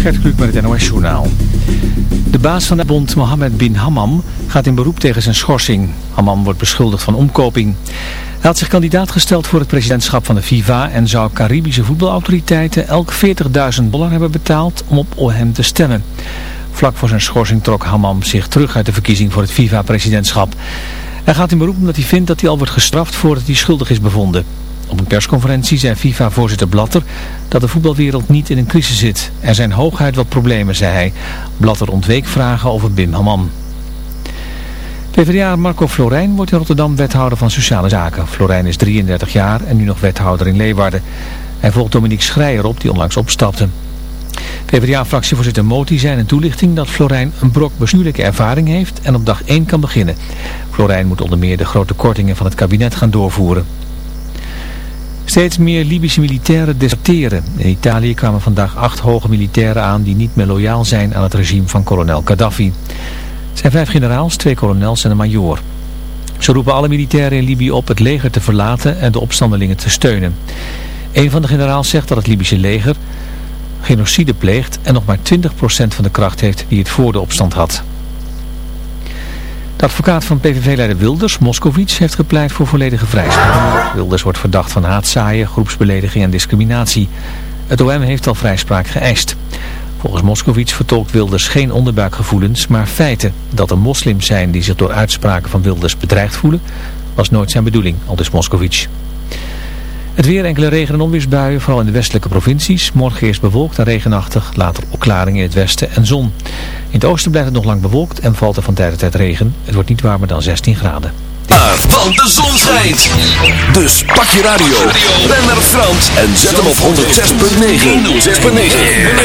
Gert Kluk met het NOS Journaal. De baas van de bond Mohammed bin Hammam gaat in beroep tegen zijn schorsing. Hammam wordt beschuldigd van omkoping. Hij had zich kandidaat gesteld voor het presidentschap van de FIFA en zou Caribische voetbalautoriteiten elk 40.000 dollar hebben betaald om op hem te stemmen. Vlak voor zijn schorsing trok Hammam zich terug uit de verkiezing voor het FIFA-presidentschap. Hij gaat in beroep omdat hij vindt dat hij al wordt gestraft voordat hij schuldig is bevonden. Op een persconferentie zei FIFA-voorzitter Blatter dat de voetbalwereld niet in een crisis zit. Er zijn hooguit wat problemen, zei hij. Blatter ontweek vragen over Bim Haman. PvdA Marco Florijn wordt in Rotterdam wethouder van Sociale Zaken. Florijn is 33 jaar en nu nog wethouder in Leeuwarden. Hij volgt Dominique Schreier op, die onlangs opstapte. PvdA-fractievoorzitter Moti zei in een toelichting dat Florijn een brok bestuurlijke ervaring heeft en op dag 1 kan beginnen. Florijn moet onder meer de grote kortingen van het kabinet gaan doorvoeren. Steeds meer Libische militairen deserteren. In Italië kwamen vandaag acht hoge militairen aan die niet meer loyaal zijn aan het regime van kolonel Gaddafi. Het zijn vijf generaals, twee kolonels en een majoor. Ze roepen alle militairen in Libië op het leger te verlaten en de opstandelingen te steunen. Een van de generaals zegt dat het Libische leger genocide pleegt en nog maar 20% van de kracht heeft die het voor de opstand had. De advocaat van PVV-leider Wilders, Moskovits, heeft gepleit voor volledige vrijspraak. Wilders wordt verdacht van haatzaaien, groepsbelediging en discriminatie. Het OM heeft al vrijspraak geëist. Volgens Moskovits vertolkt Wilders geen onderbuikgevoelens, maar feiten. Dat er moslims zijn die zich door uitspraken van Wilders bedreigd voelen, was nooit zijn bedoeling, aldus Moskovits. Het weer enkele regen- en onweersbuien, vooral in de westelijke provincies. Morgen eerst bewolkt en regenachtig, later opklaring in het westen en zon. In het oosten blijft het nog lang bewolkt en valt er van tijd tot tijd regen. Het wordt niet warmer dan 16 graden. Van de zon schijnt. Dus pak je radio. Ben naar Frans en zet hem op 106.9. 106.9.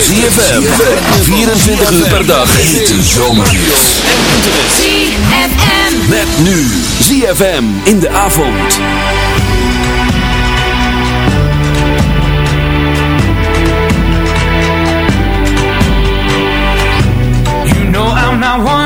Zie je 24 uur per dag. Hete zomerhits. ZFM. Met nu. ZFM in de avond. Know I'm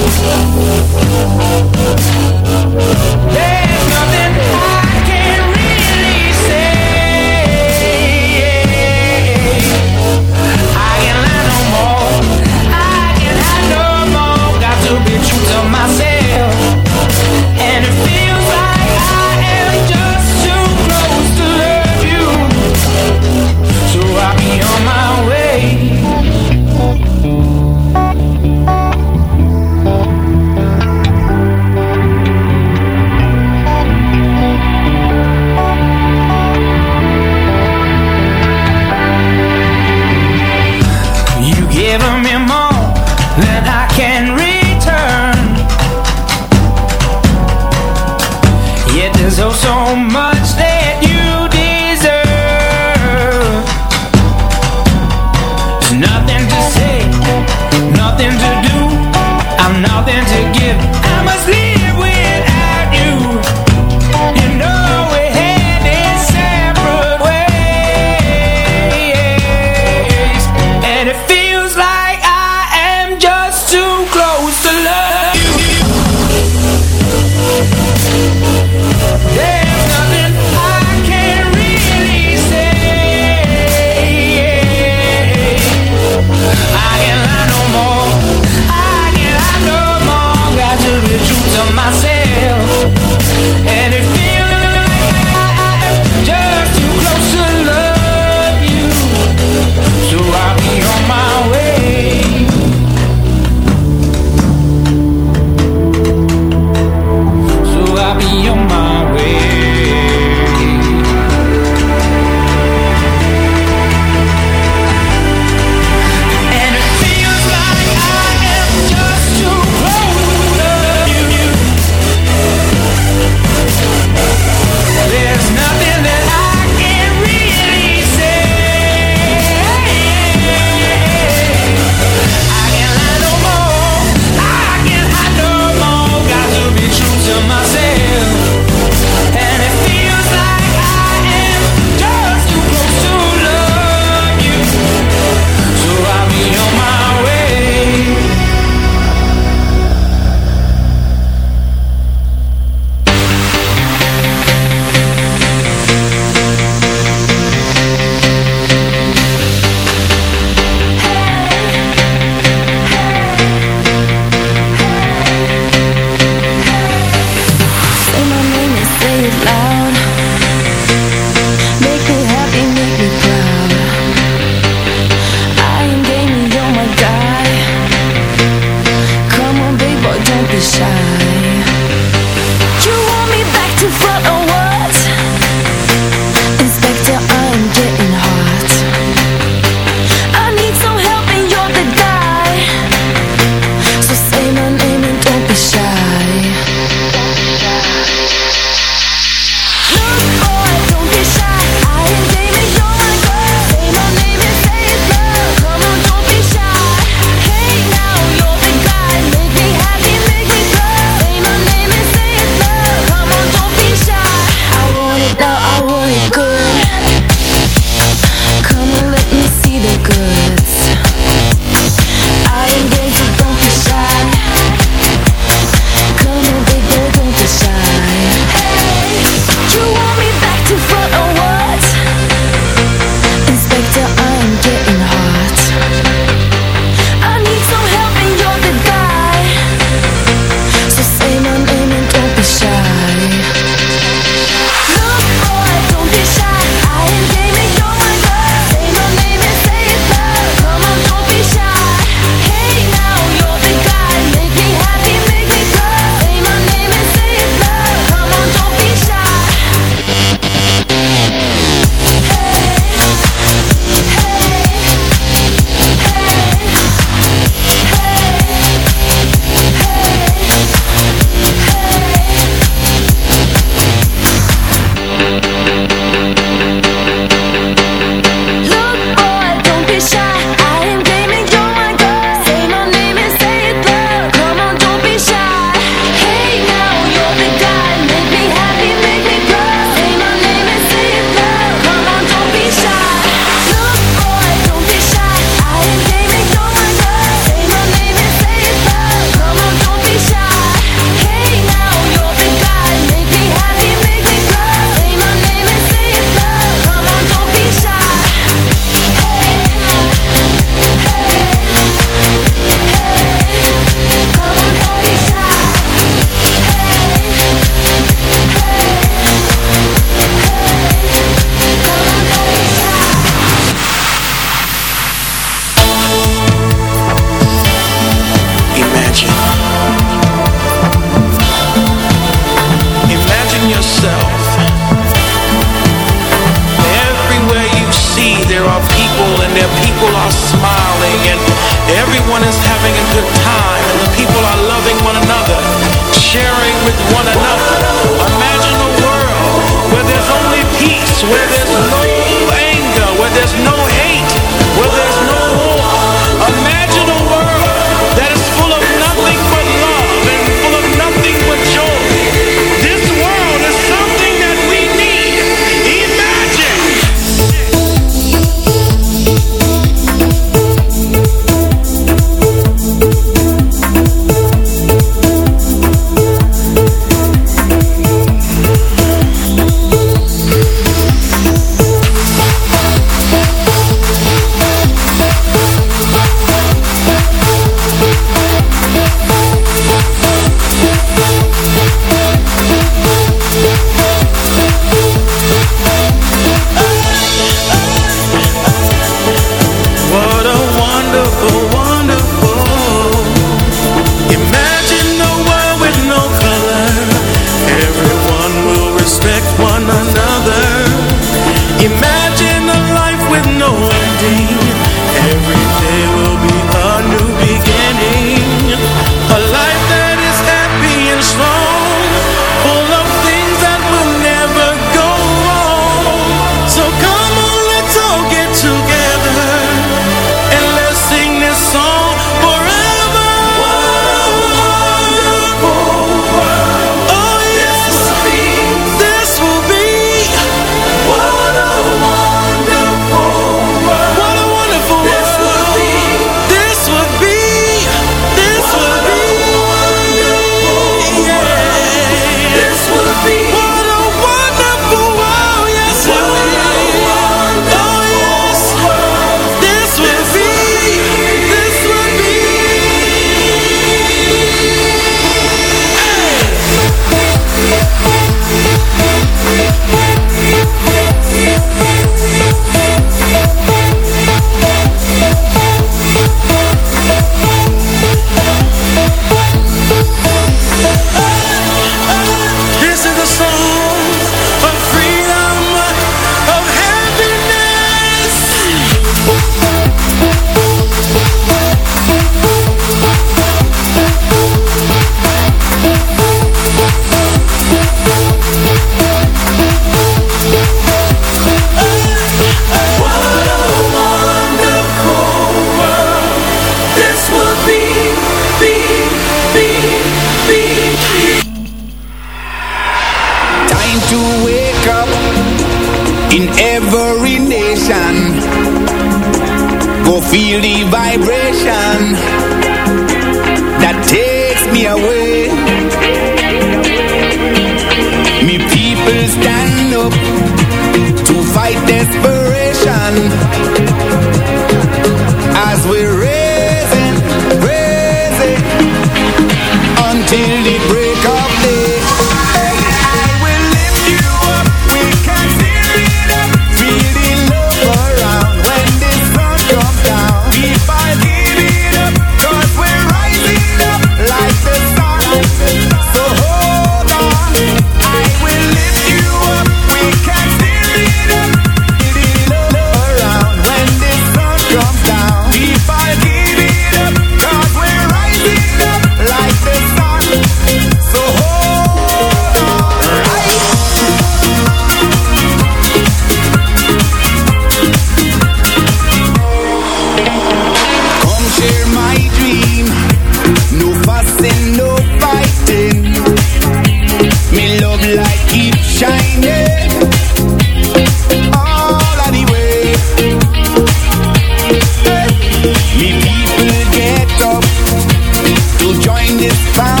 it's found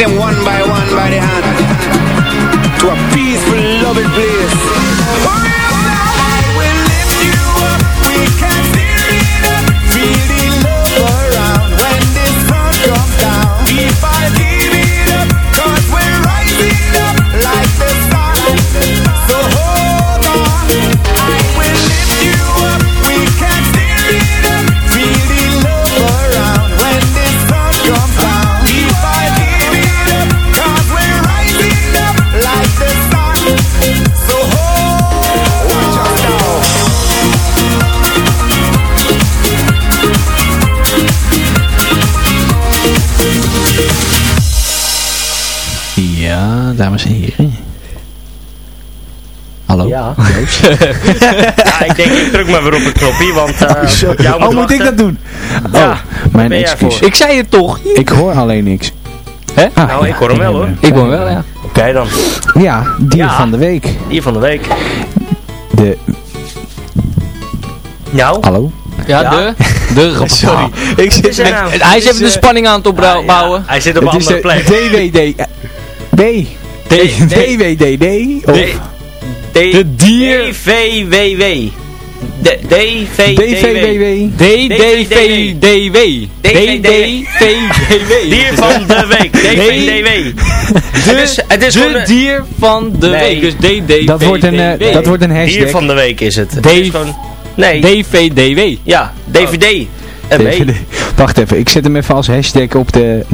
them one by one Ja, dames en heren. Hallo? Ja. Ja, ik denk, ik druk maar weer op het knopje, want eh jou oh, moet ik dat doen? Ja, oh, mijn jij excuus. voor? Ik zei het toch? Ik hoor alleen niks. Hè? Ah, Nou, ik hoor hem wel, hoor. Ik hoor wel, ja. Oké dan, Ja, dier Ja. van de week. hier van de week. De, Nou, hallo? Ja, Ja. de... De. Sorry. Ik er nou? Hij is even de eh, spanning aan het ja, opbouwen. hij zit op een andere de plek. DWD. D. D- DWDD. Of D- De dier... DVWW. D- DVDW. DVWW. DDVDW. DDVDW. Dier van de week. DVDW. Het is, het is gewoon De dier van de week. Dus DDVDW. Dat wordt een, eh, dat wordt een Dier hashtag. van de week is het. D-. Nee, DVDW. ja, DVD. Mee. Wacht even, ik zet hem even als hashtag op de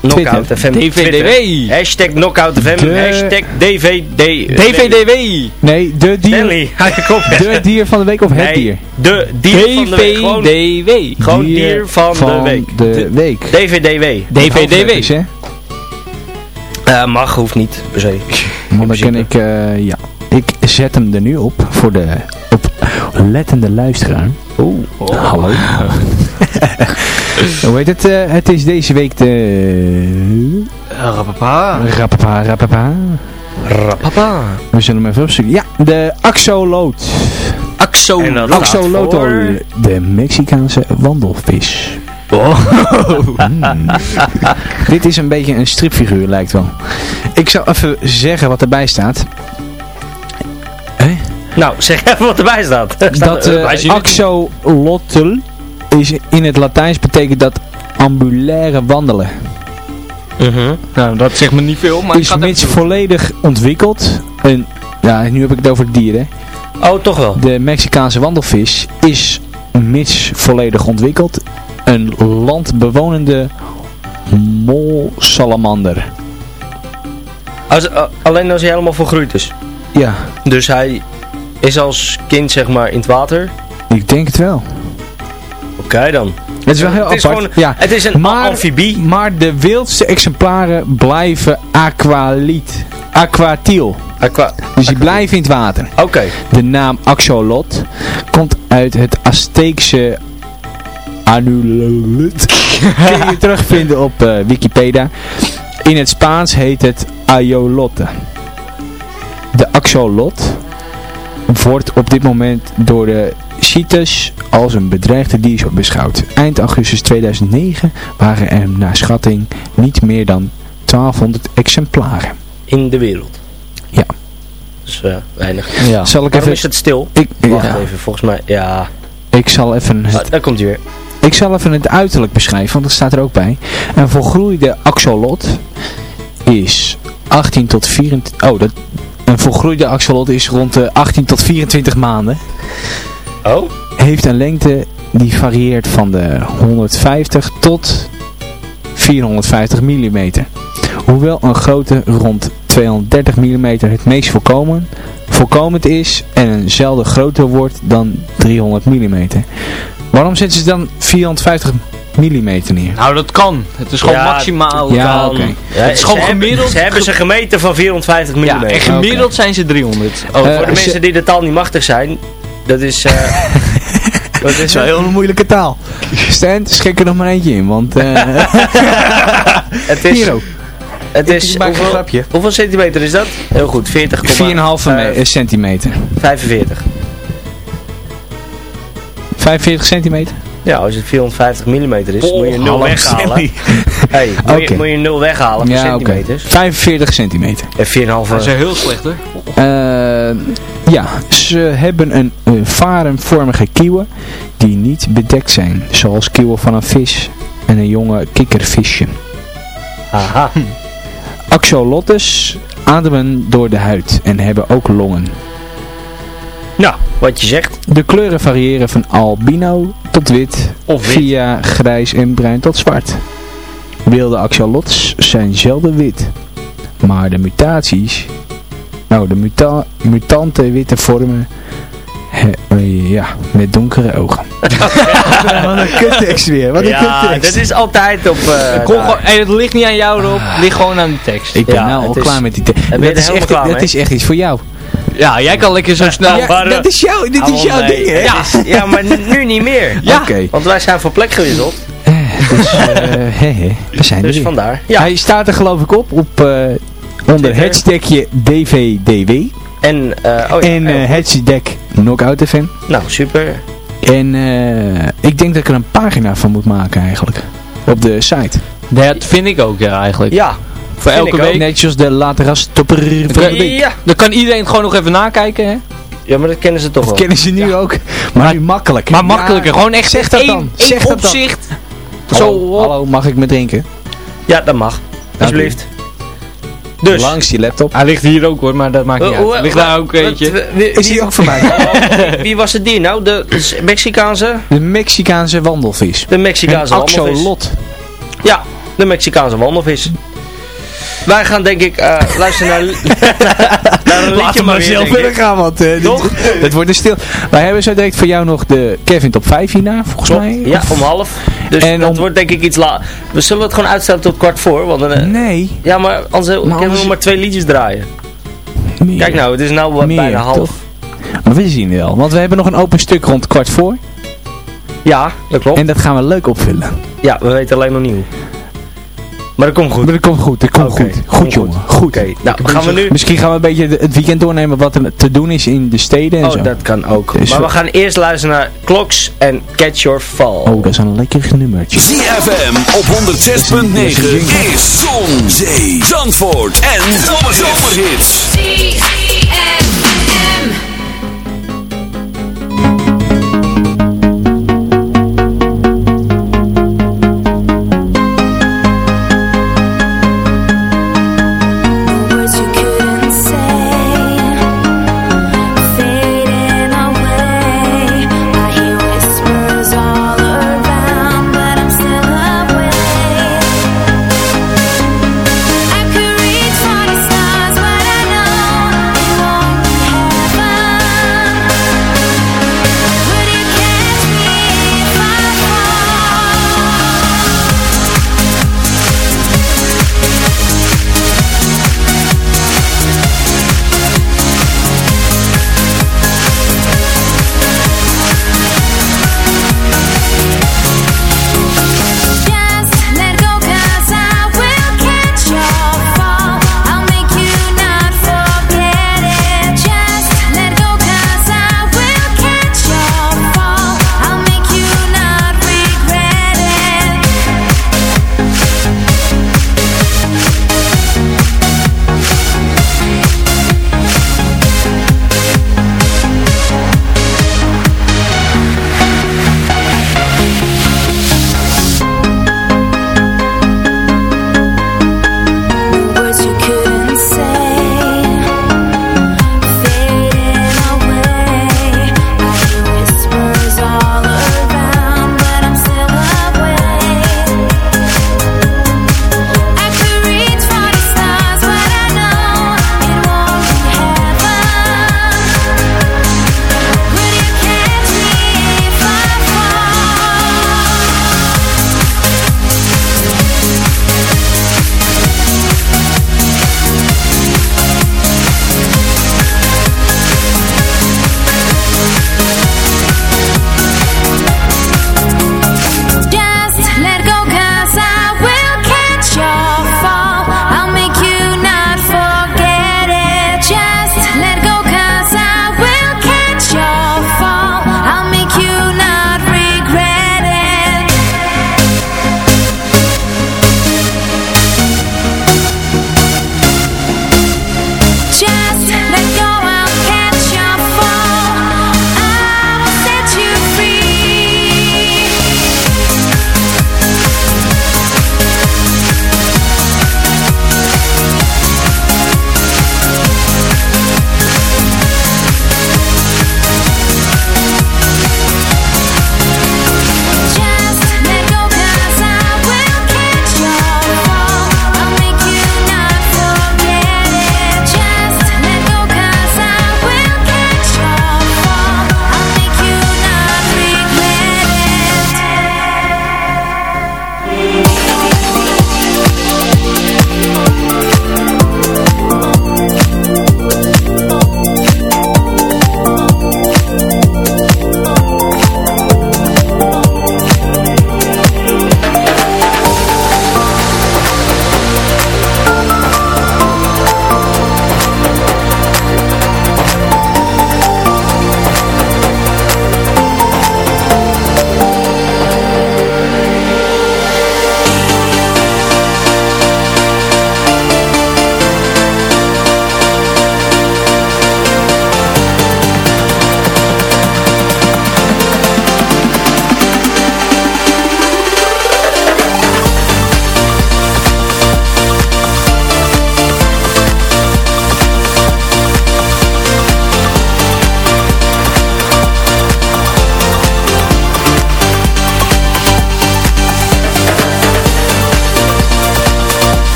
Knockout Twitter. FM. DVDW. Hashtag Knockout FM. De- Hashtag DVD. DVDW. Nee, de dier, Stanley, de dier van de week of het dier? De dier van de week. Gewoon, DVDW. gewoon dier van, de week. de week. DVDW. DVDW. hè? Eh, mag, hoeft niet, per se. Want dan ik, eh, ja. Ik zet hem er nu op voor de lettende luisteraar. Oeh, hallo. Hoe heet het? eh, het is deze week de... Rapapa. Rappapa, rappapa. Papa. We zullen hem even opzoeken. Ja, de Axolotl. Axo. En dat staat Axolotl, voor- de Mexicaanse wandelvis. Oh. Mm. Dit is een beetje een stripfiguur, lijkt wel. Ik zal even zeggen wat erbij staat. Nou, zeg even wat erbij staat. Staat Dat eh, axolotl is in het Latijns betekent dat ambulaire wandelen. Mhm. Nou, dat zegt me niet veel, maar ik is mits volledig ontwikkeld. En, ja, nu heb ik het over dieren. Oh, toch wel. De Mexicaanse wandelvis is mits volledig ontwikkeld een landbewonende molsalamander. Als, alleen als hij helemaal volgroeid is. Ja, Dus hij is als kind zeg maar in het water. ik denk het wel. Oké dan. Het is wel heel het is apart. gewoon, ja. Het is een Maar- amfibie. Maar de wildste exemplaren blijven aqualiet, aquatiel. Aqua. Dus die blijven in het water. Oké. De naam axolot komt uit het Azteekse anulut. Kun je terugvinden op eh, Wikipedia. In het Spaans heet het ayolote. De axolot wordt op dit moment door de CITES als een bedreigde diersoort beschouwd. Eind augustus 2009 waren er naar schatting niet meer dan 1200 exemplaren. In de wereld. Ja. Dus eh, weinig. Ja. Zal ik Waarom even... is het stil? Ik, Wacht ja, even, volgens mij. Ja. ik zal even het Ah, daar komt hij weer. Ik zal even het uiterlijk beschrijven, want dat staat er ook bij. Een volgroeide axolot is 18 tot 24... Oh, dat, een volgroeide axolot is rond de 18 tot 24 maanden. Oh? Heeft een lengte die varieert van de 150 tot 450 mm. Hoewel een grootte rond 230 mm het meest voorkomen, voorkomend is en een zelden groter wordt dan 300 mm. Waarom zetten ze dan 450 mm neer? Nou, dat kan. Het is gewoon Ja, maximaal. Ja, oké. Ja, Het is gewoon ze hebben- gemiddeld- Ze hebben ze gemeten van 450 mm. Ja, en gemiddeld zijn ze 300. Oh, Eh, Voor de mensen die de taal niet machtig zijn, dat is... eh dat is wel heel een moeilijke taal. Stan, schik er nog maar eentje in, want... eh het is, hier ook. Het ik is, maak een hoeveel, grapje. hoeveel centimeter is dat? Heel goed, 40, 4,5 me- eh, centimeter. 45. 45 centimeter? Ja, als het 450 mm is, Oh, moet je 0 hallo, weghalen. Hey, moet, je, moet je 0 weghalen voor Ja, oké. centimeters. 45 centimeter. En 4,5. Dat is heel slecht hoor. Eh, ja, ze hebben een, een varenvormige kieuwen die niet bedekt zijn. Zoals kieuwen van een vis en een jonge kikkervisje. Aha. Axolottes ademen door de huid en hebben ook longen. Nou, wat je zegt. De kleuren variëren van albino tot wit, Of wit. via grijs en bruin tot zwart. Wilde axolots zijn zelden wit, maar de mutaties, nou de muta mutante witte vormen, he- eh, ja, met donkere ogen. Wat een kuttekst weer, wat een ja, kuttekst. dat is altijd op... eh, Kom gewoon, hey, het ligt niet aan jou erop, het ligt gewoon aan de tekst. Ik ben Ja, nou al het is- klaar met die tekst. Dat, is helemaal echt, klaar dat is echt iets voor jou. Ja, jij kan lekker zo snel. ja, maar, dat is, jou, dit is Oh, jouw nee, ding, hè? het is- ja, maar nu- niet meer. Ja. Oké. Want wij zijn van plek gewisseld. Dus, eh, hè, hè, we zijn er Dus weer. vandaar. Ja. Hij staat er geloof ik op, op eh, onder Twitter. hashtagje DVDW En, eh oh ja, en goed. hashtag Knockout FM. nou super. En eh, ik denk dat ik er een pagina van moet maken eigenlijk. Op de site. Dat vind ik ook ja, eigenlijk. Ja. Voor vind elke ik week. Net zoals de lateras topper van de week. Ja. Dan kan iedereen het gewoon nog even nakijken, hè? ja, maar dat kennen ze toch Dat wel. kennen ze nu ook. Maar nu makkelijk. Maar makkelijker, gewoon echt zeg dat één- dan. Zeg dat dan. opzicht. Hallo, Zo, hallo, mag ik me drinken? Ja, dat mag. Alsjeblieft. Dus. Langs die laptop. Hij ligt hier ook hoor, maar dat maakt niet uit. Hij ligt daar ook eentje. wie- Is die ook voor mij? wie- Wie was het die nou? De Mexicaanse? De Mexicaanse wandelvis. De Mexicaanse Een wandelvis. axolot. Ja, de Mexicaanse wandelvis. Wij gaan denk ik eh, luisteren naar, naar een liedje maar denk ik. gaan, want uh, Toch? het wordt een stil. Wij hebben zo direct voor jou nog de Kevin top 5 hierna, volgens mij. Ja, om half. Dus En dat om- wordt denk ik iets laat. We zullen het gewoon uitstellen tot kwart voor. Want dan, eh, Nee. ja, maar anders kunnen we nog maar twee liedjes draaien. Meer. Kijk nou, het is nou Meer, bijna half. toch? Maar we zien wel, want we hebben nog een open stuk rond kwart voor. Ja, dat klopt. En dat gaan we leuk opvullen. Ja, we weten alleen nog niet hoe. Maar dat komt goed. Maar dat komt goed, dat komt goed. Goed komt jongen, goed. Oké, nou gaan we nu... Misschien gaan we een beetje het weekend doornemen wat er te doen is in de steden en zo. Oh, dat kan ook. Is Maar we gaan eerst luisteren naar Clocks en Catch Your Fall. Oh, dat is een lekker nummertje. ZFM op 106.9 is Zon, Zee, Zandvoort en Zomerhits.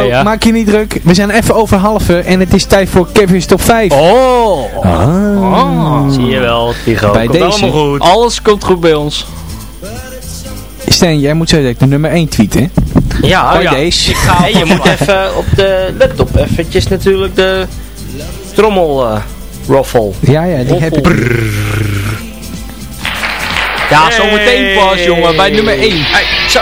Ja, maak je niet druk. We zijn even over halve en het is tijd voor Kevin's top 5. Oh! Ah. Zie je wel, Tigo. Bij Komt deze. allemaal goed. Alles komt goed bij ons. Stan, jij moet zo direct de nummer 1 tweeten. Ja, Bij ja. deze. En je moet even op de laptop eventjes natuurlijk de trommel eh roffel. Ja, ja, die heb ik. Ja, zometeen pas, jongen, bij nummer 1. Hey, zo,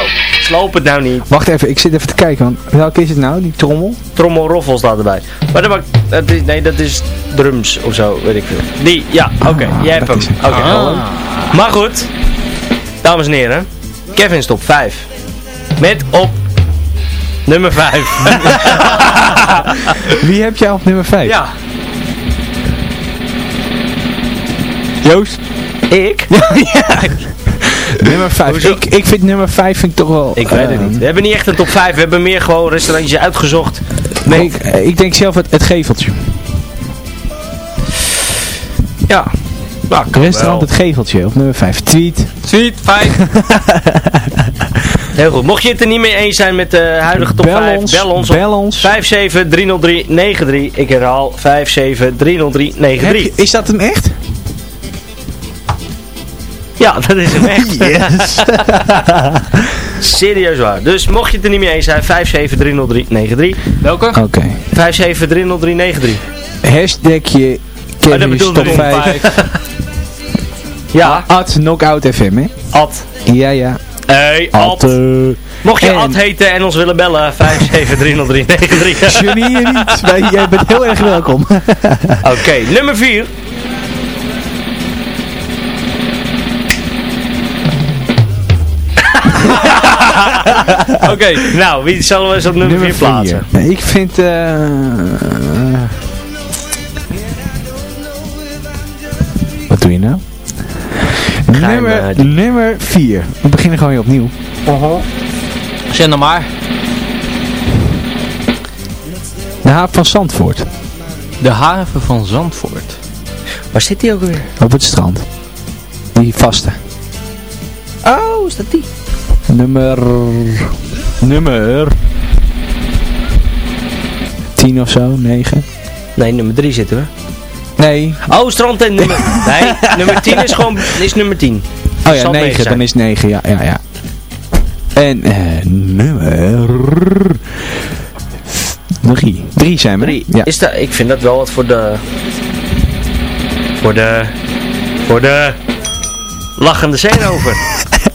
sloop het nou niet. Wacht even, ik zit even te kijken. Want welke is het nou, die trommel? Trommel roffel staat erbij. Maar dat, maakt, dat is, nee, dat is drums of zo, weet ik veel. Die, ja, oké, jij hebt hem. Oké, Ah. Maar goed, dames en heren, Kevin's top 5. Met op nummer 5. Wie heb jij op nummer 5? ja, Joost? ik? Nummer 5. Hoezo? Ik, ik vind nummer 5 vind ik toch wel... Ik weet het eh, niet. We hebben niet echt een top 5, we hebben meer gewoon restaurantjes uitgezocht. Nee, ik, ik denk zelf het, het geveltje. Ja, nou, Restaurant wel. het geveltje op nummer 5. Tweet. Sweet, fijn. Heel goed. Mocht je het er niet mee eens zijn met de huidige top Bel 5, ons. bel ons op Bel ons. 5730393. Ik herhaal 5730393. Heb je- is dat hem echt? Ja, dat is hem echt. Yes. Serieus waar. Dus mocht je het er niet mee eens zijn, 5730393. Welke? Oké. 5730393. Hashtagje Kevin's bedoelde top ik. 5. Ja, At Knockout FM, hè? Ad. Ja, ja. Hey, Ad. Ad. eh, Mocht je En- Ad heten en ons willen bellen, 5730393. Genie je niet. Wij- Jij bent heel erg welkom. Oké, nummer 4. Oké. Nou, wie zullen we eens op nummer 4 plaatsen? Nee, Ik vind... eh wat doe je nou? Geheim, Nummer, eh, nummer 4. We beginnen gewoon weer opnieuw. Zeg nou maar. De haven van Zandvoort. De haven van Zandvoort. Waar zit die ook weer? Op het strand. Die vaste. Oh, is dat die? Nummer... Nummer... 10 of zo, 9. Nee, nummer 3 zitten we. Nee. Oh, strand en nummer... nee, nummer 10 is gewoon is nummer 10. Oh ja, Zal 9. negen zijn. Dan is 9, ja, ja, ja. En eh, nummer... 3. 3 zijn we. 3. Ja. Is dat, ik vind dat wel wat voor de... Voor de... Voor de... Lachende zeerover.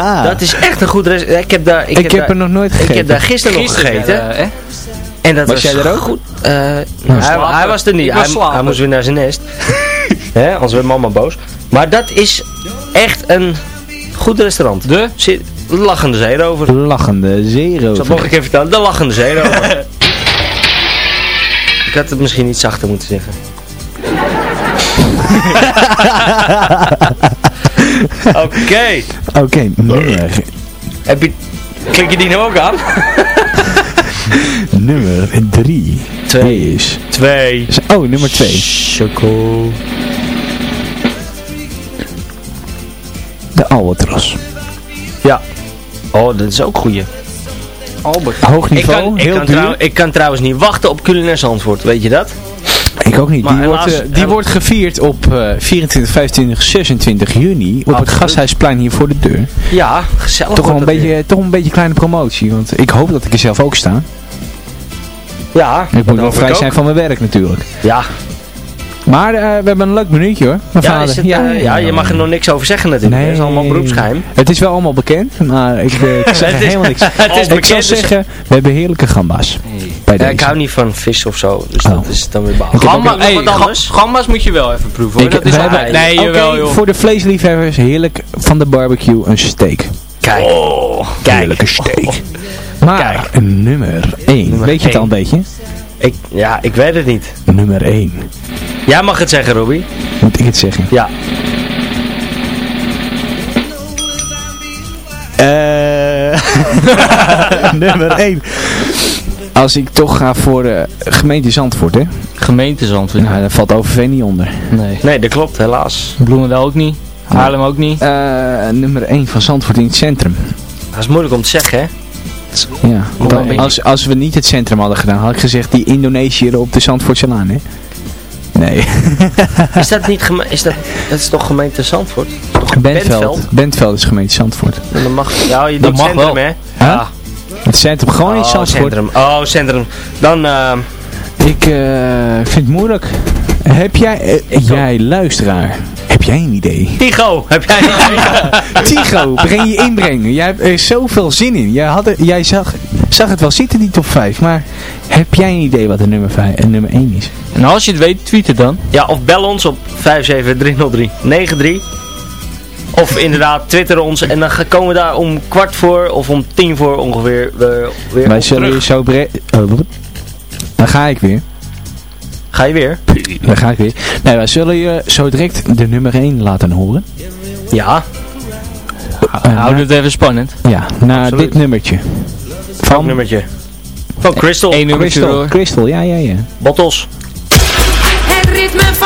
Ah, Dat is echt een goed restaurant. Ik heb daar... Ik, ik heb daar, er nog nooit Ik gegeten. heb daar gisteren, nog gegeten. eh, hè? en dat Was was, jij er ook? goed. Eh, nou, hij, was er niet. Ik was Hij, moest weer naar zijn nest. Hè, anders werd mama boos. Maar dat is echt een goed restaurant. De? Lachende zeerover. Lachende Ik zal het nog zeerover. een keer vertellen. De lachende zeerover. ik had het misschien iets zachter moeten zeggen. Oké. Oké, nummer... Heb je... Klik je die nou ook aan? Nummer 3. Twee. is... Twee. Oh, nummer 2. Choco. De Albatros. Ja. Oh, dat is ook goeie. Albert. Hoog Ik niveau, kan, ik, heel kan duur. trouw- ik kan trouwens niet wachten op culinair antwoord. Weet je dat? Ik ook niet. Maar Die, wordt, eh, die wordt gevierd op eh, 24, 25, 26 juni. Op het Absoluut. Gasthuisplein hier voor de deur. Ja, gezellig. Toch wel een beetje, toch een beetje kleine promotie. Want ik hoop dat ik er zelf ook sta. Ja. Ik moet wel vrij zijn van mijn werk natuurlijk. Ja. Maar eh, we hebben een leuk minuutje hoor. Mijn Ja, vader. is het, eh, ja, je mag er nog niks over zeggen natuurlijk. Nee. Het is allemaal beroepsgeheim. Het is wel allemaal bekend, maar ik, eh, ik zeg Het is- helemaal niks. het is ik bekend, zou dus- zeggen, we hebben heerlijke gamba's. Bij Ja, deze. ik hou niet van vis of zo. Dus Oh. dat is dan weer baal. Wat anders? Gamma's moet je wel even proeven hoor. Ik- dat is hebben- Nee, Oké, jawel joh. voor de vleesliefhebbers heerlijk van de barbecue een steak. Kijk. Oh, Heerlijke steak. Maar nummer 1. Nummer Weet je het al een beetje? Ik, ja, ik weet het niet. Nummer 1. Jij mag het zeggen, Robby. Moet ik het zeggen? Ja. Eh nummer 1. Als ik toch ga voor de gemeente Zandvoort, hè? Gemeente Zandvoort. Nou, daar valt Overveen niet onder. Nee. Nee, dat klopt, helaas. Bloemendaal ook niet. Haarlem ook niet. Eh, nummer 1 van Zandvoort in het centrum. Dat is moeilijk om te zeggen, hè? Ja, als, als we niet het centrum hadden gedaan, had ik gezegd die Indonesiër op de Zandvoortse Laan, hè? Nee. Is dat niet geme- is dat, dat is toch gemeente Zandvoort? Dat is toch Bentveld. Bentveld is gemeente Zandvoort. En Dan mag, ja, je Dat doet mag centrum, wel. hè? Huh? Het centrum, gewoon in oh, Zandvoort. centrum. Oh, centrum. Dan, eh, Ik eh, vind het moeilijk. Heb jij, eh, jij luisteraar, heb jij een idee? Tigo, heb jij Tigo, breng je inbrengen. Jij hebt er zoveel zin in. Jij, had er, jij zag, zag het wel zitten, die top 5. Maar heb jij een idee wat de nummer, 5, en nummer 1 is? En als je het weet, tweet het dan. Ja, of bel ons op 5730393. Of inderdaad, twitter ons en dan gaan- komen we daar om kwart voor of om tien voor ongeveer weer, weer Wij zullen je terug. zo bre... Oh, wat? Dan ga ik weer. Ga je weer? Dan ga ik weer. Nee, wij zullen je zo direct de nummer 1 laten horen. Ja. Eh, Houden het even spannend. Ja, naar Absoluut. dit nummertje. Van nummertje. Van Crystal. Eén nummertje Crystal. door. Crystal, ja, ja, ja. Bottles. Het ritme van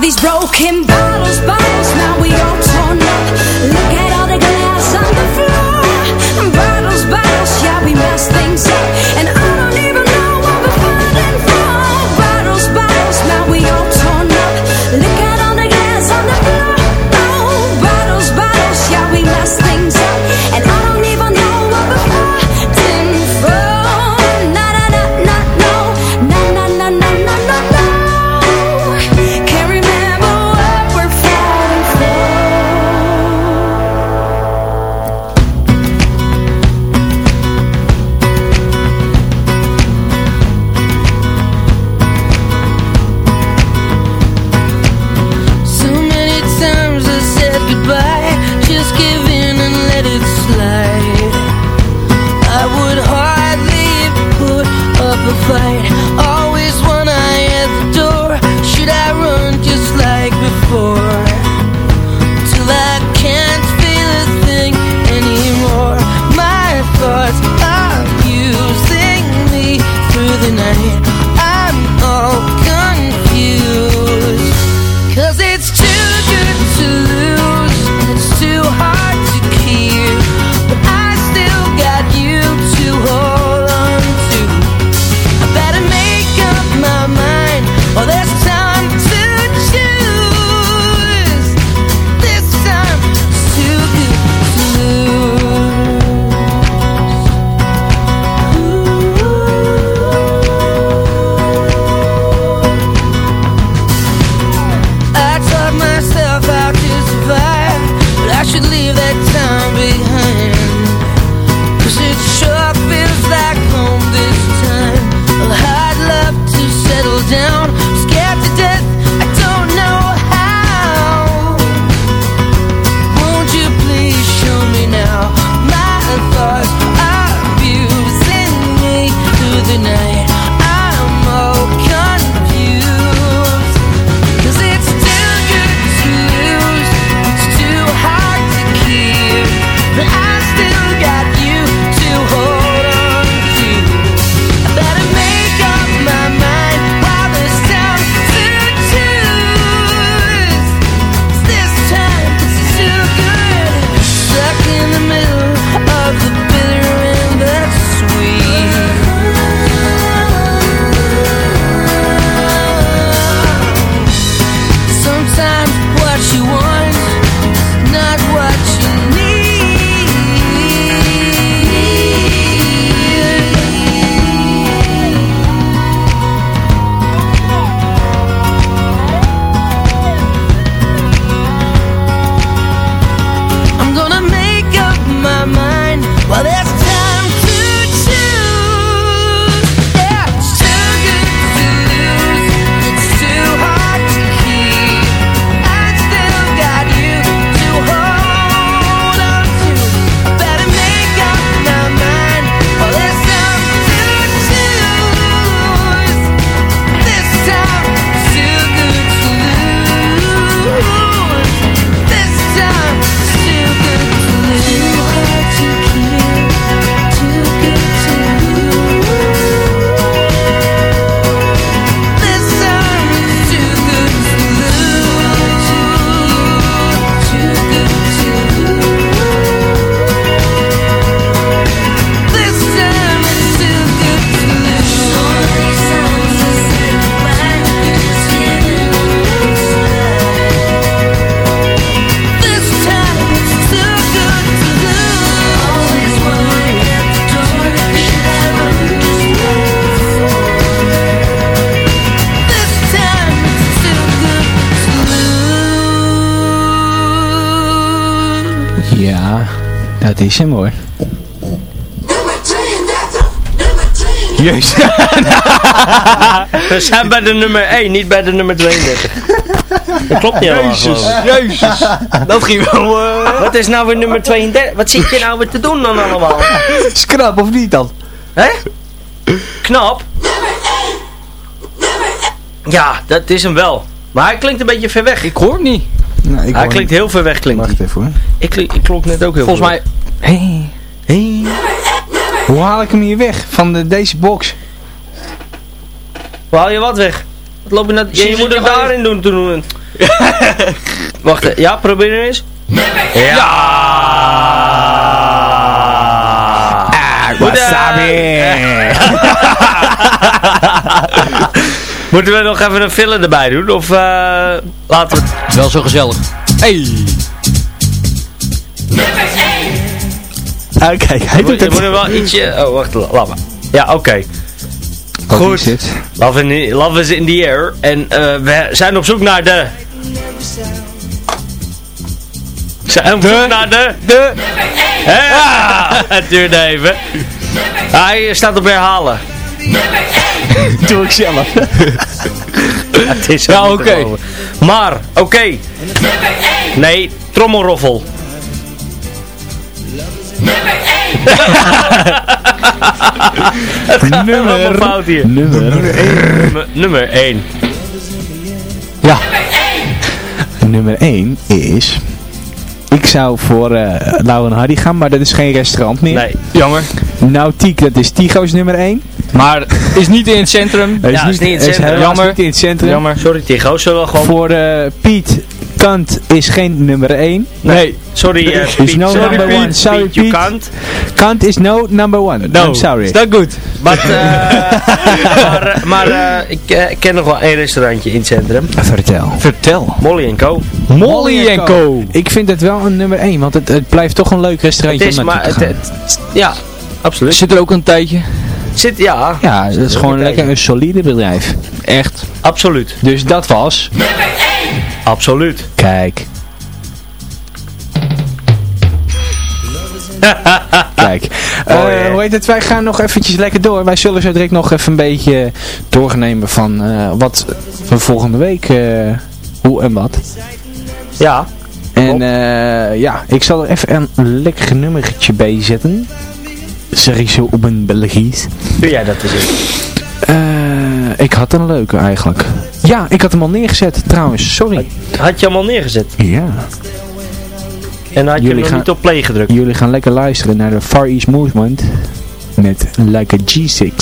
these broken bottles, dat is hem hoor. Jezus. We zijn bij de nummer 1, niet bij de nummer 32. Dat klopt niet helemaal. Jezus, jezus. Dat ging wel... eh, Wat is nou weer nummer 32? Wat zit je nou weer te doen dan allemaal? Scrap of niet dan? Hè? Knap? Ja, dat is hem wel. Maar hij klinkt een beetje ver weg. Ik hoor niet. Nou, ik Hij hoor- klinkt heel ver weg, klinkt. Wacht even hoor. Ik, ik klonk net ook heel Volgens ver mij... Hey. Hey. Hoe haal ik hem hier weg? Van de, deze box? Hoe haal je wat weg? Wat loop je, nou, ja, je moet het daarin doen. doen. Wacht, hè. ja, probeer er eens. Ja! Ah, wasabi. Moeten we nog even een filler erbij doen? Of eh, laten we het... Wel zo gezellig. Hey! Ah, kijk, hij Je moet, je het. moet er wel ietsje... Oh, wacht, la- laat maar. Ja, oké. Wat Goed. Love, in the- love is in the air. En eh, we zijn op zoek naar de... We zijn op zoek naar de... De... Ah, het duurde even. Hij staat op herhalen. Doe ik zelf. Het is Ja, oké. Maar, oké. Nee, trommelroffel. Nummer- helemaal fout hier. Nummer. Nummer- Nummer 1. Ja. Nummer 1 is... Ik zou voor eh Lau en Hardy gaan, maar dat is geen restaurant meer. Nee. Jammer. Nautiek, dat is Tigo's nummer 1. Maar is niet in het centrum. Dat Ja, is niet in het centrum. Jammer. niet in het centrum. Jammer. Sorry Tigo, zullen we gewoon... Voor eh, Piet, Kant is geen nummer 1. Nee, sorry eh, Is Piet. no sorry number Piet. one. Sorry, Piet, you Piet. can't. Kant is no number 1. I'm sorry. Is dat goed? But, eh, maar eh, maar eh, ik eh, ken nog wel één restaurantje in het centrum. Vertel. Vertel. Molly Co. Molly Co. Ik vind het wel een nummer 1, want het, het blijft toch een leuk Het restaurantje is om maar... Het, te gaan. het- ja, absoluut. Zit er ook een tijdje? Zit, ja, Ja, dat is gewoon een lekker een solide bedrijf. Echt. absoluut. Dus dat was... Absoluut. Kijk. Kijk, Mooi, hè? hoe heet het? Wij gaan nog eventjes lekker door. Wij zullen zo direct nog even een beetje doornemen van eh, wat we volgende week, eh, hoe en wat. Ja, En ja, ik zal er even een lekker nummertje bij zetten. Zeg ik zo op een Belgisch. doe jij dat eens Eh, ik had een leuke eigenlijk. Ja, ik had hem al neergezet trouwens, sorry. Had je hem al neergezet? Ja. En had je Jullie nog gaan- niet op play gedrukt? Jullie gaan lekker luisteren naar de Far East Movement met Like a G6.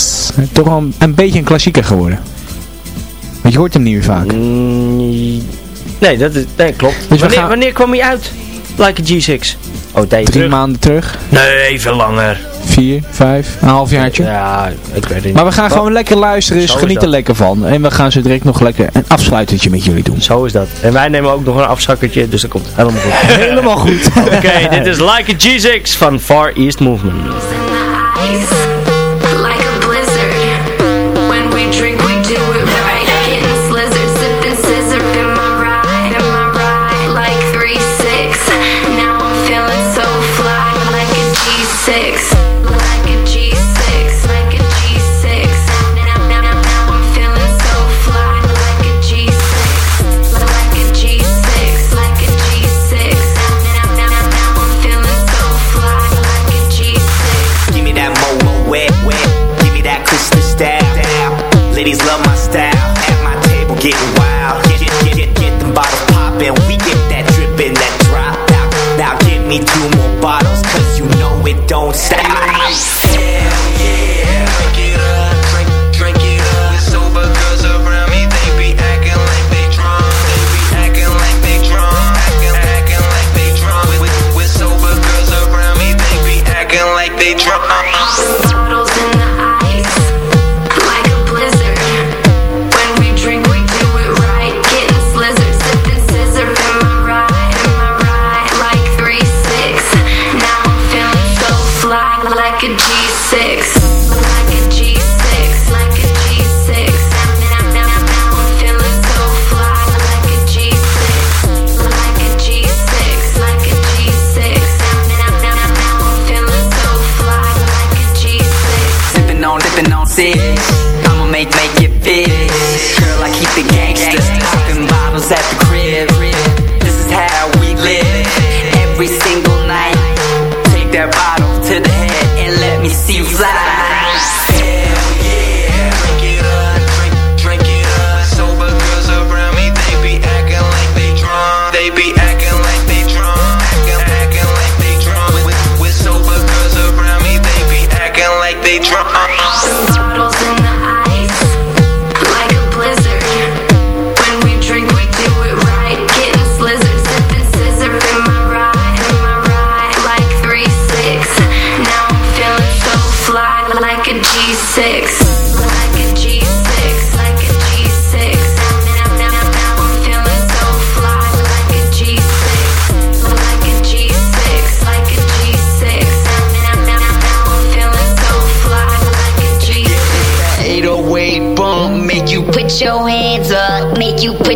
Toch wel een, een beetje een klassieker geworden. Want je hoort hem niet meer vaak. Mm, nee, dat is, nee, klopt. we wanneer, gaan- wanneer kwam hij uit? Like a G6. Oh, Drie terug. maanden terug. Nee, even langer. Vier, vijf, een half jaartje. Ja, ik weet het niet. Maar we gaan gewoon lekker luisteren, dus geniet er lekker van. En we gaan zo direct nog lekker een afsluitertje met jullie doen. Zo is dat. En wij nemen ook nog een afzakkertje, dus dat komt helemaal goed. Helemaal goed. Oké, dit is Like a G6 van Far East Movement. Six. I'ma make, make it fit. Girl, I keep it gangster. Popping bottles at the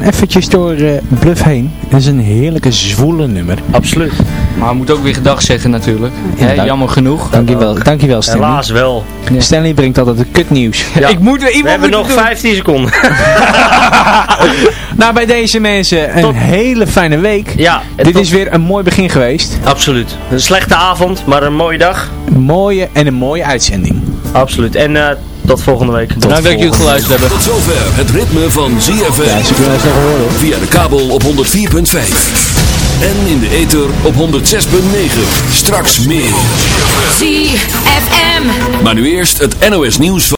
Even eventjes door uh, Bluff heen. Dat is een heerlijke zwoele nummer. Absoluut. Maar moet ook weer gedag zeggen natuurlijk. Ja, jammer genoeg. Dankjewel, dankjewel Stanley. Helaas wel. Stanley brengt altijd de kutnieuws. Ik moet, We hebben nog 15 seconden. nou, bij deze mensen een hele fijne week. Ja, Dit is weer een mooi begin geweest. Absoluut. Een slechte avond, maar een mooie dag. Een mooie en een mooie uitzending. Absoluut. En eh, tot volgende week. Tot Bedankt dat geluisterd hebben. Tot zover het ritme van ZFM. Ja. Via de kabel op 104.5. En in de ether op 106.9. Straks meer. ZFM. Maar nu eerst het NOS nieuws van...